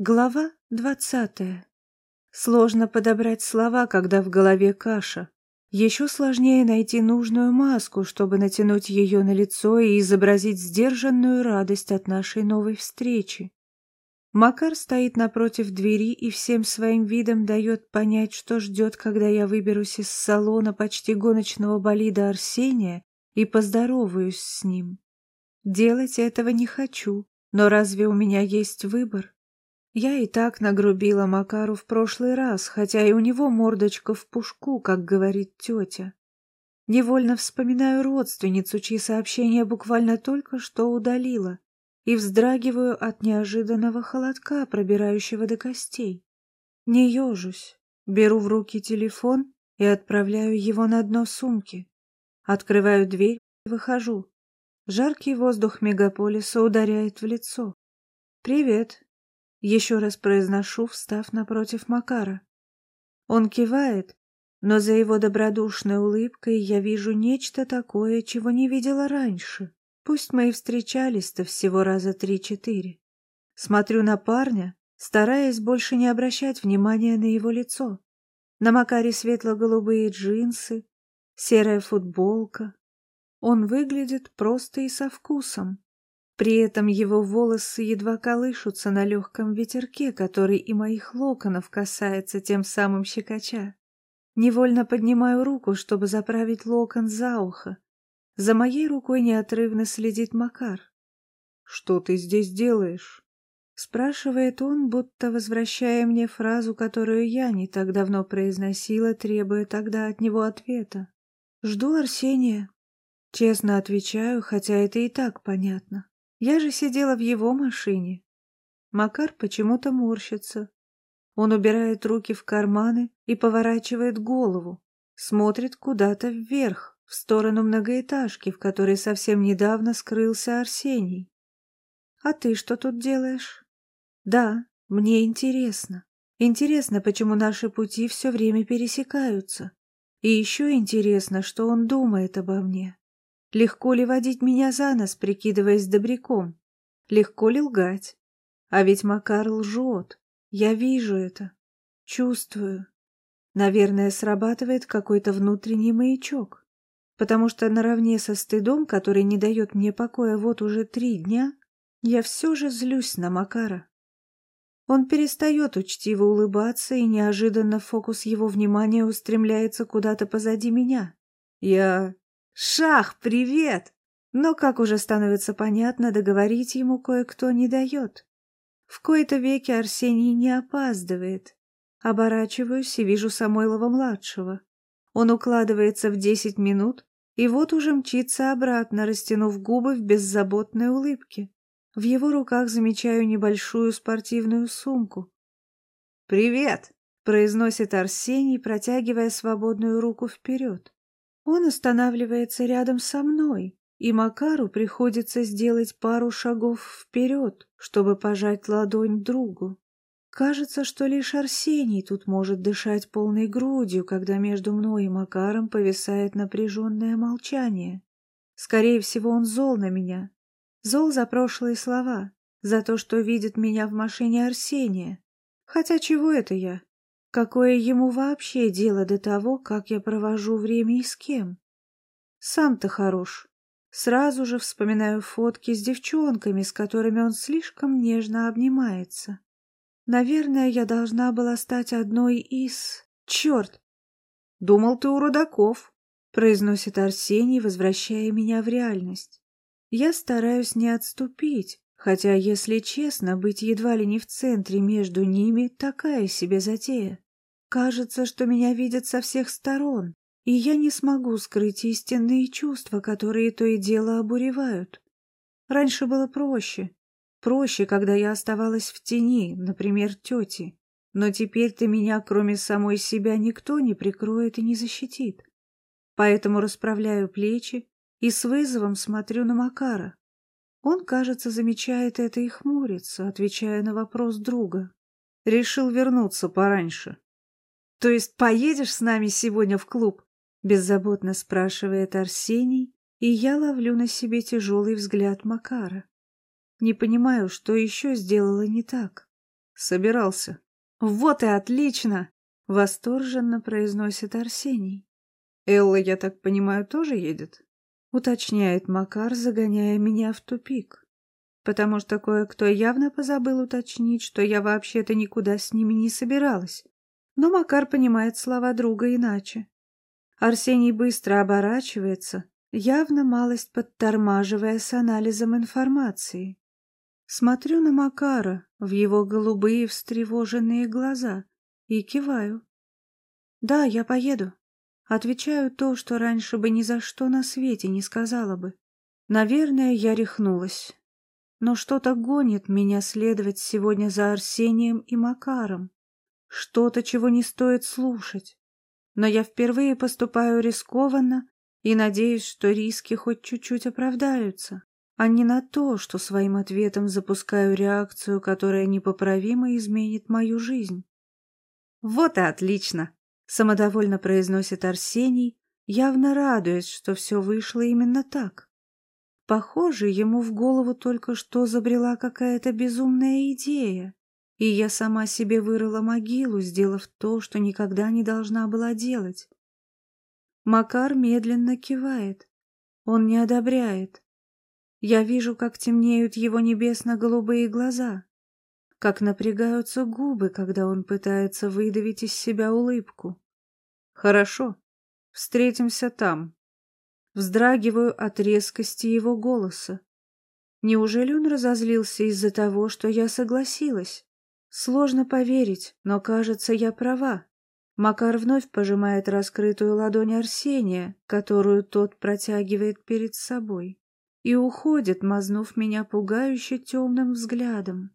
Глава двадцатая. Сложно подобрать слова, когда в голове каша. Еще сложнее найти нужную маску, чтобы натянуть ее на лицо и изобразить сдержанную радость от нашей новой встречи. Макар стоит напротив двери и всем своим видом дает понять, что ждет, когда я выберусь из салона почти гоночного болида Арсения и поздороваюсь с ним. Делать этого не хочу, но разве у меня есть выбор? Я и так нагрубила Макару в прошлый раз, хотя и у него мордочка в пушку, как говорит тетя. Невольно вспоминаю родственницу, чьи сообщения буквально только что удалила, и вздрагиваю от неожиданного холодка, пробирающего до костей. Не ежусь, беру в руки телефон и отправляю его на дно сумки. Открываю дверь и выхожу. Жаркий воздух мегаполиса ударяет в лицо. «Привет», еще раз произношу, встав напротив Макара. Он кивает, но за его добродушной улыбкой я вижу нечто такое, чего не видела раньше. Пусть мы и встречались-то всего раза три-четыре. Смотрю на парня, стараясь больше не обращать внимания на его лицо. На Макаре светло-голубые джинсы, серая футболка. Он выглядит просто и со вкусом. При этом его волосы едва колышутся на легком ветерке, который и моих локонов касается тем самым щекоча. Невольно поднимаю руку, чтобы заправить локон за ухо. За моей рукой неотрывно следит Макар. «Что ты здесь делаешь?» Спрашивает он, будто возвращая мне фразу, которую я не так давно произносила, требуя тогда от него ответа. «Жду Арсения». Честно отвечаю, хотя это и так понятно. Я же сидела в его машине. Макар почему-то морщится. Он убирает руки в карманы и поворачивает голову, смотрит куда-то вверх, в сторону многоэтажки, в которой совсем недавно скрылся Арсений. «А ты что тут делаешь?» «Да, мне интересно. Интересно, почему наши пути все время пересекаются. И еще интересно, что он думает обо мне. Легко ли водить меня за нос, прикидываясь добряком? Легко ли лгать? А ведь Макар лжет. Я вижу это. Чувствую. Наверное, срабатывает какой-то внутренний маячок. Потому что наравне со стыдом, который не дает мне покоя вот уже три дня, я все же злюсь на Макара. Он перестает учтиво улыбаться, и неожиданно фокус его внимания устремляется куда-то позади меня. Я «Шах, привет!» Но, как уже становится понятно, договорить ему кое-кто не дает. В кои-то веки Арсений не опаздывает. Оборачиваюсь и вижу Самойлова-младшего. Он укладывается в десять минут, и вот уже мчится обратно, растянув губы в беззаботной улыбке. В его руках замечаю небольшую спортивную сумку. «Привет!» — произносит Арсений, протягивая свободную руку вперед. Он останавливается рядом со мной, и Макару приходится сделать пару шагов вперед, чтобы пожать ладонь другу. Кажется, что лишь Арсений тут может дышать полной грудью, когда между мной и Макаром повисает напряженное молчание. Скорее всего, он зол на меня. Зол за прошлые слова, за то, что видит меня в машине Арсения. Хотя чего это я? Какое ему вообще дело до того, как я провожу время и с кем? Сам-то хорош. Сразу же вспоминаю фотки с девчонками, с которыми он слишком нежно обнимается. Наверное, я должна была стать одной из... Черт! Думал ты у родаков, произносит Арсений, возвращая меня в реальность. Я стараюсь не отступить, Хотя, если честно, быть едва ли не в центре между ними — такая себе затея. Кажется, что меня видят со всех сторон, и я не смогу скрыть истинные чувства, которые то и дело обуревают. Раньше было проще. Проще, когда я оставалась в тени, например, тети. Но теперь-то меня, кроме самой себя, никто не прикроет и не защитит. Поэтому расправляю плечи и с вызовом смотрю на Макара. Он, кажется, замечает это и хмурится, отвечая на вопрос друга. Решил вернуться пораньше. «То есть поедешь с нами сегодня в клуб?» Беззаботно спрашивает Арсений, и я ловлю на себе тяжелый взгляд Макара. Не понимаю, что еще сделала не так. Собирался. Вот и отлично! Восторженно произносит Арсений. Элла, я так понимаю, тоже едет? Уточняет Макар, загоняя меня в тупик. Потому что кое-кто явно позабыл уточнить, что я вообще-то никуда с ними не собиралась. Но Макар понимает слова друга иначе. Арсений быстро оборачивается, явно малость подтормаживая с анализом информации. Смотрю на Макара в его голубые встревоженные глаза и киваю. «Да, я поеду». Отвечаю то, что раньше бы ни за что на свете не сказала бы. Наверное, я рехнулась. Но что-то гонит меня следовать сегодня за Арсением и Макаром. Что-то, чего не стоит слушать. Но я впервые поступаю рискованно и надеюсь, что риски хоть чуть-чуть оправдаются, а не на то, что своим ответом запускаю реакцию, которая непоправимо изменит мою жизнь. «Вот и отлично!» — самодовольно произносит Арсений, явно радуясь, что все вышло именно так. Похоже, ему в голову только что забрела какая-то безумная идея, и я сама себе вырыла могилу, сделав то, что никогда не должна была делать. Макар медленно кивает. Он не одобряет. Я вижу, как темнеют его небесно-голубые глаза, как напрягаются губы, когда он пытается выдавить из себя улыбку. Хорошо, встретимся там. Вздрагиваю от резкости его голоса. Неужели он разозлился из-за того, что я согласилась? Сложно поверить, но кажется, я права. Макар вновь пожимает раскрытую ладонь Арсения, которую тот протягивает перед собой, и уходит, мазнув меня пугающе темным взглядом.